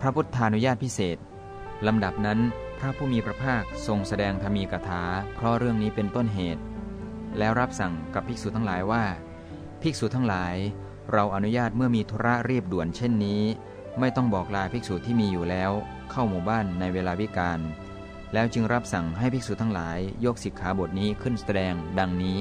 พระพุทธานุญาตพิเศษลำดับนั้นพระผู้มีพระภาคทรงแสดงธรรมีกถา เพราะเรื่องนี้เป็นต้นเหตุ แล้วรับสั่งกับภิกษุทั้งหลายว่า ภิกษุทั้งหลาย เราอนุญาตเมื่อมีธุระรีบด่วนเช่นนี้ ไม่ต้องบอกลาภิกษุที่มีอยู่แล้ว เข้าหมู่บ้านในเวลาวิการ แล้วจึงรับสั่งให้ภิกษุทั้งหลายยกสิกขาบทนี้ขึ้นแสดงดังนี้